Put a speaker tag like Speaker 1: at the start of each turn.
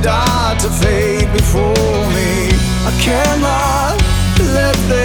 Speaker 1: start to fade before me. I cannot let them.